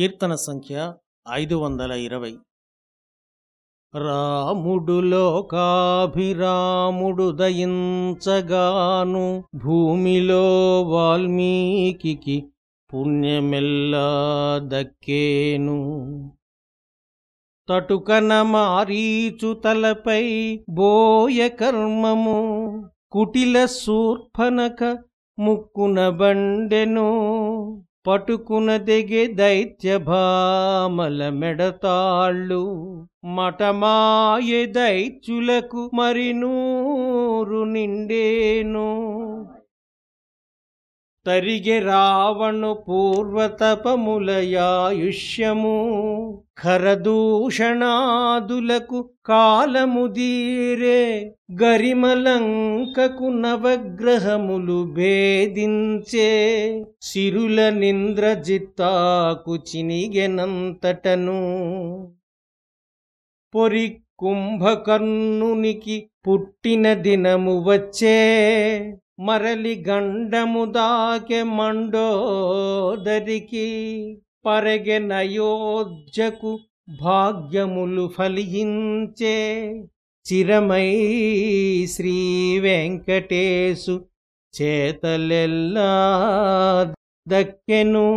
కీర్తన సంఖ్య ఐదు వందల ఇరవై. రాముడు లోకాభిరాముడు దయించగాను భూమిలో వాల్మీకి పుణ్యమెల్లా దక్కేను. తటుకన మారీచు తలపై బోయ కర్మము కుటిల శూర్పనక ముక్కున బండెను. పట్టుకున దెగె దైత్య భామల మెడతాళ్ళు మటమాయె దైత్యులకు మరి నూరు నిండేను. తరిగె రావణు పూర్వతపములయాయుష్యము. ఖరదూషణాదులకు కాలముదీరే గరిమలంకకు నవగ్రహములు భేదించే. సిరుల నింద్రజిత్తాకు చినిగెనంతటను. పొరి కుంభకర్ణునికి పుట్టిన దినము వచ్చే. మరలి గండము దాకె మండోదరికి పరగెనయోధ్యకు భాగ్యములు ఫలించే చిరమై శ్రీ వెంకటేశు చేతలెల్లా దక్కెను.